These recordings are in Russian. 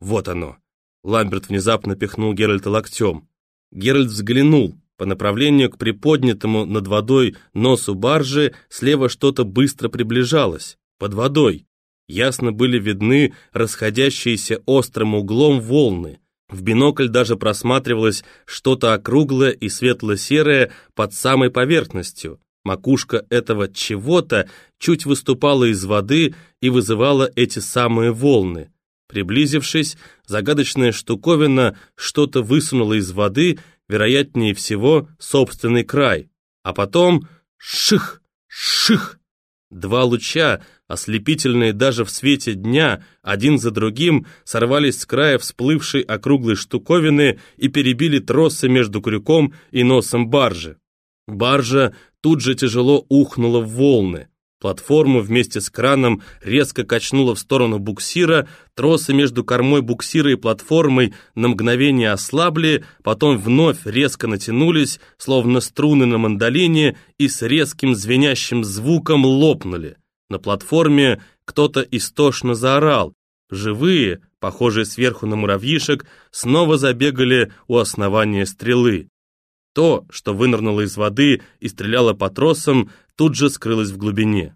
Вот оно. Ламберт внезапно пихнул Геральта локтем. Геральт взглянул. По направлению к приподнятому над водой носу баржи слева что-то быстро приближалось. Под водой. Ясно были видны расходящиеся острым углом волны. В бинокль даже просматривалось что-то округлое и светло-серое под самой поверхностью. Макушка этого чего-то чуть выступала из воды и вызывала эти самые волны. Приблизившись, загадочная штуковина что-то высунула из воды, вероятнее всего, собственный край. А потом ших, ших. Два луча, ослепительные даже в свете дня, один за другим, сорвались с края всплывшей округлой штуковины и перебили тросы между крюком и носом баржи. Баржа тут же тяжело ухнула в волны. Платформу вместе с краном резко качнуло в сторону буксира, тросы между кормой буксира и платформой на мгновение ослабли, потом вновь резко натянулись, словно струны на мандолине, и с резким звенящим звуком лопнули. На платформе кто-то истошно заорал. Живые, похожие сверху на муравьишек, снова забегали у основания стрелы. То, что вынырнуло из воды и стреляло по тросам, тут же скрылось в глубине.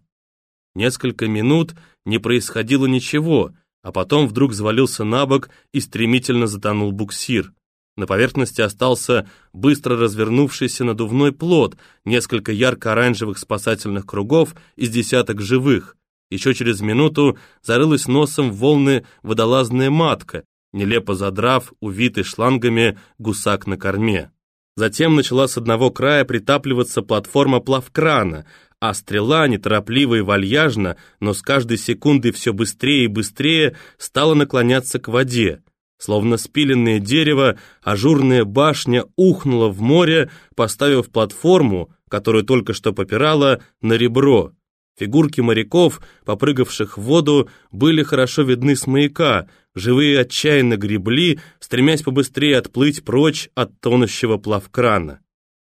Несколько минут не происходило ничего, а потом вдруг завалился на бок и стремительно затонул буксир. На поверхности остался быстро развернувшийся надувной плод, несколько ярко-оранжевых спасательных кругов из десяток живых. Еще через минуту зарылась носом в волны водолазная матка, нелепо задрав, увитый шлангами гусак на корме. Затем начала с одного края притапливаться платформа плавкрана, а стрела, неторопливо и вальяжно, но с каждой секундой все быстрее и быстрее, стала наклоняться к воде. Словно спиленное дерево, ажурная башня ухнула в море, поставив платформу, которую только что попирала, на ребро. Фигурки моряков, попрыгавших в воду, были хорошо видны с маяка, живые отчаянно гребли, стремясь побыстрее отплыть прочь от тонущего плавкрана.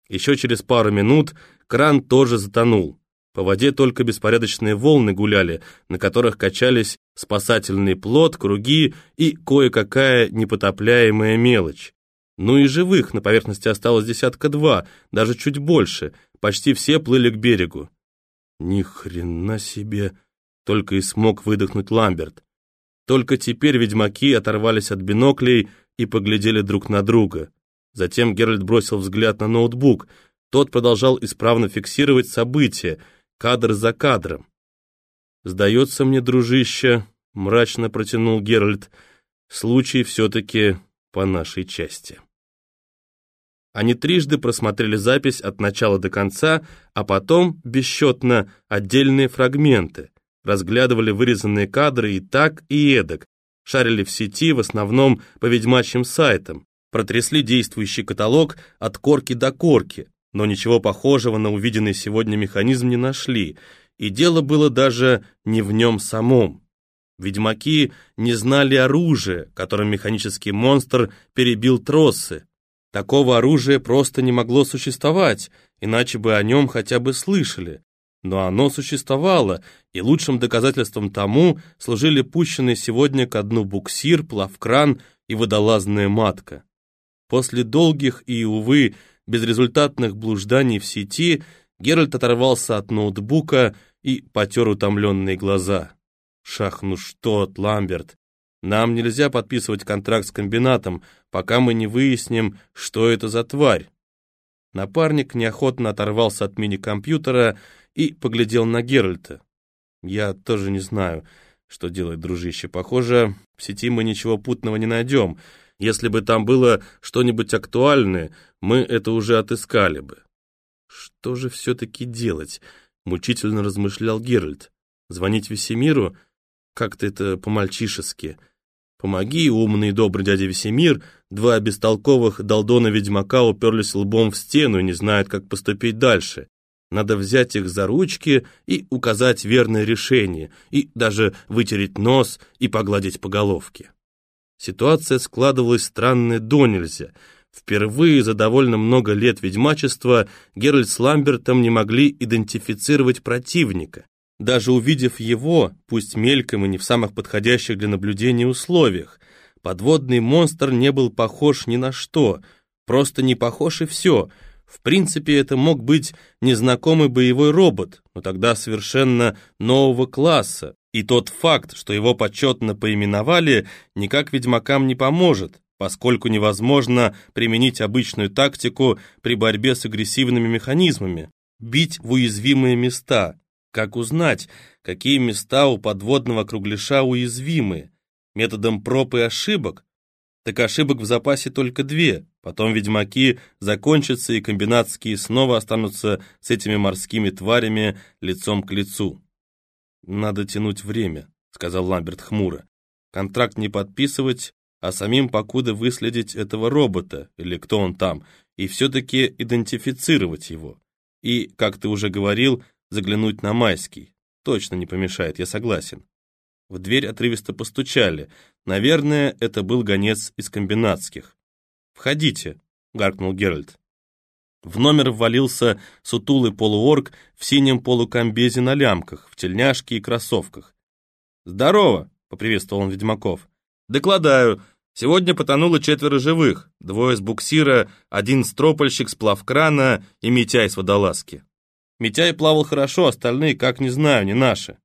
Еще через пару минут кран тоже затонул. По воде только беспорядочные волны гуляли, на которых качались спасательный плот, круги и кое-какая непотопляемая мелочь. Ну и живых на поверхности осталось десятка два, даже чуть больше, почти все плыли к берегу. Ни хрена себе, только и смог выдохнуть Ламберт. Только теперь ведьмаки оторвались от биноклей и поглядели друг на друга. Затем Геральт бросил взгляд на ноутбук. Тот продолжал исправно фиксировать события, кадр за кадром. «Сдается мне, дружище», — мрачно протянул Геральт, — «случай все-таки по нашей части». Они трижды просмотрели запись от начала до конца, а потом, бесчетно, отдельные фрагменты разглядывали вырезанные кадры и так, и эдак, шарили в сети, в основном по ведьмачьим сайтам, протрясли действующий каталог от корки до корки, но ничего похожего на увиденный сегодня механизм не нашли, и дело было даже не в нем самом. Ведьмаки не знали оружия, которым механический монстр перебил тросы. Такого оружия просто не могло существовать, иначе бы о нем хотя бы слышали но оно существовало, и лучшим доказательством тому служили пущенные сегодня ко дну буксир, плавкран и водолазная матка. После долгих и, увы, безрезультатных блужданий в сети Геральт оторвался от ноутбука и потер утомленные глаза. «Шах, ну что, Ламберт, нам нельзя подписывать контракт с комбинатом, пока мы не выясним, что это за тварь». Напарник неохотно оторвался от мини-компьютера и поглядел на Геральта. «Я тоже не знаю, что делать, дружище. Похоже, в сети мы ничего путного не найдем. Если бы там было что-нибудь актуальное, мы это уже отыскали бы». «Что же все-таки делать?» — мучительно размышлял Геральт. «Звонить Весемиру? Как-то это по-мальчишески. Помоги, умный и добрый дядя Весемир, два бестолковых долдона-ведьмака уперлись лбом в стену и не знают, как поступить дальше. Надо взять их за ручки и указать верное решение, и даже вытереть нос и погладить по головке. Ситуация складывалась странная до нельзя. Впервые за довольно много лет ведьмачества Геральт с Ламбертом не могли идентифицировать противника. Даже увидев его, пусть мельком и не в самых подходящих для наблюдения условиях, Подводный монстр не был похож ни на что, просто не похож и все. В принципе, это мог быть незнакомый боевой робот, но тогда совершенно нового класса, и тот факт, что его почетно поименовали, никак ведьмакам не поможет, поскольку невозможно применить обычную тактику при борьбе с агрессивными механизмами, бить в уязвимые места. Как узнать, какие места у подводного кругляша уязвимы? Методом проб и ошибок? Так ошибок в запасе только две, потом ведьмаки закончатся и комбинатские снова останутся с этими морскими тварями лицом к лицу. «Надо тянуть время», — сказал Ламберт хмуро. «Контракт не подписывать, а самим покуда выследить этого робота, или кто он там, и все-таки идентифицировать его. И, как ты уже говорил, заглянуть на майский. Точно не помешает, я согласен. В дверь отрывисто постучали. Наверное, это был гонец из комбинатских. «Входите», — гаркнул Геральт. В номер ввалился сутулый полуорг в синем полукомбезе на лямках, в тельняшке и кроссовках. «Здорово!» — поприветствовал он ведьмаков. «Докладаю. Сегодня потонуло четверо живых. Двое с буксира, один стропольщик с плавкрана и Митяй с водолазки. Митяй плавал хорошо, остальные, как не знаю, не наши».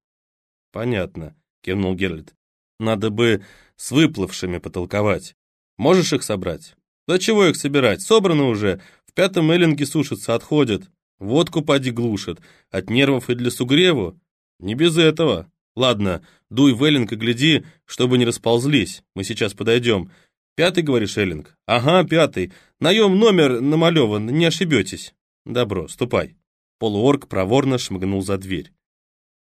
«Понятно», — кивнул Геральт. «Надо бы с выплывшими потолковать. Можешь их собрать?» «Да чего их собирать? Собрано уже. В пятом эллинге сушатся, отходят. Водку поди глушат. От нервов и для сугреву. Не без этого. Ладно, дуй в эллинг и гляди, чтобы не расползлись. Мы сейчас подойдем. Пятый, говоришь, эллинг? Ага, пятый. Наем номер намалеван, не ошибетесь. Добро, ступай. Полуорг проворно шмыгнул за дверь.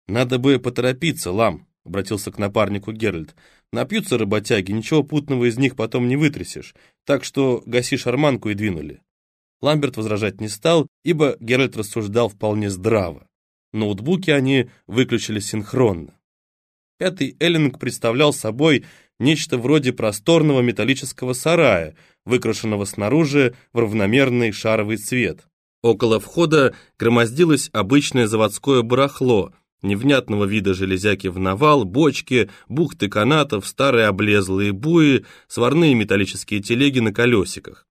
Надо бы поторопиться, лам, обратился к напарнику Геральт. Напьются работяги, ничего путного из них потом не вытрясешь, так что гаси шарманку и двинули. Ламберт возражать не стал, ибо Геральт рассуждал вполне здраво. Ноутбуки они выключили синхронно. Пятый Эллинг представлял собой нечто вроде просторного металлического сарая, выкрашенного снаружи в равномерный шаровый цвет. Около входа громоздилось обычное заводское барахло, невнятного вида железяки в навал, бочки, бухты канатов, старые облезлые буи, сварные металлические телеги на колесиках.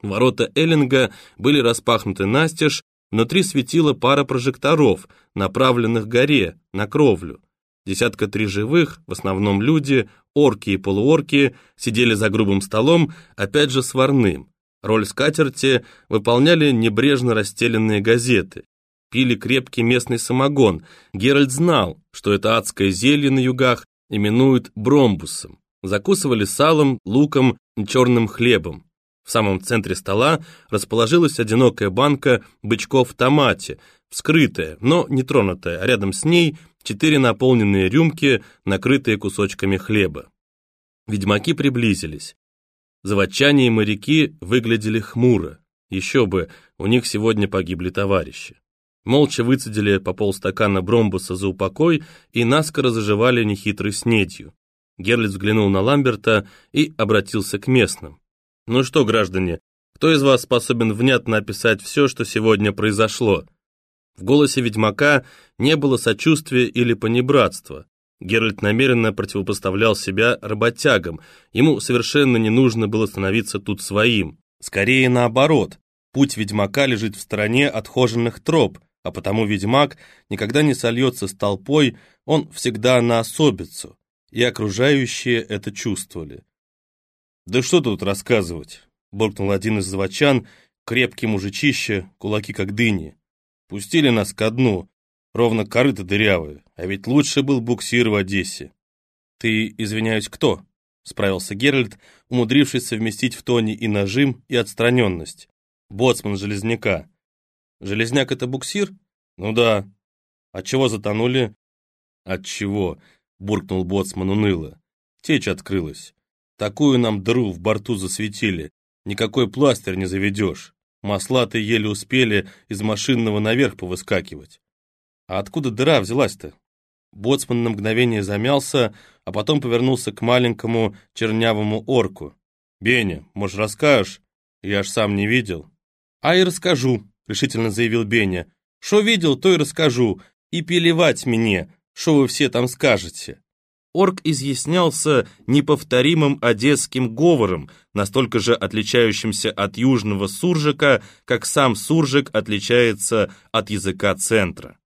Ворота Эллинга были распахнуты настежь, внутри светила пара прожекторов, направленных горе, на кровлю. Десятка три живых, в основном люди, орки и полуорки, сидели за грубым столом, опять же сварным. Роль скатерти выполняли небрежно расстеленные газеты пили крепкий местный самогон. Геральт знал, что это адское зелье на югах именуют бромбусом. Закусывали салом, луком и черным хлебом. В самом центре стола расположилась одинокая банка бычков томате, вскрытая, но не тронутая, а рядом с ней четыре наполненные рюмки, накрытые кусочками хлеба. Ведьмаки приблизились. Заводчане и моряки выглядели хмуро. Еще бы, у них сегодня погибли товарищи молча выцедили по полстакана бромбуса за упокой и наскоро заживали нехитрой снедью. Герлиц взглянул на Ламберта и обратился к местным. «Ну что, граждане, кто из вас способен внятно описать все, что сегодня произошло?» В голосе ведьмака не было сочувствия или понебратства. Геральт намеренно противопоставлял себя работягам, ему совершенно не нужно было становиться тут своим. Скорее наоборот, путь ведьмака лежит в стороне отхоженных троп, а потому ведьмак никогда не сольется с толпой, он всегда на особицу, и окружающие это чувствовали. «Да что тут рассказывать?» — буркнул один из заводчан, крепкий мужичище, кулаки как дыни. «Пустили нас ко дну, ровно корыто дырявые, а ведь лучше был буксир в Одессе». «Ты, извиняюсь, кто?» — справился Геральт, умудрившись совместить в тоне и нажим, и отстраненность. «Боцман Железняка. Железняк — это буксир? Ну да. От чего затонули? От чего? Буркнул боцман уныло. Течь открылась. Такую нам дыру в борту засветили. Никакой пластырь не заведешь. Масла-то еле успели из машинного наверх повыскакивать. А откуда дыра взялась-то? Боцман на мгновение замялся, а потом повернулся к маленькому чернявому орку. «Беня, может, расскажешь? Я ж сам не видел». «А и расскажу», — решительно заявил Беня. «Шо видел, то и расскажу. И пелевать мне, шо вы все там скажете». Орк изъяснялся неповторимым одесским говором, настолько же отличающимся от южного суржика, как сам суржик отличается от языка центра.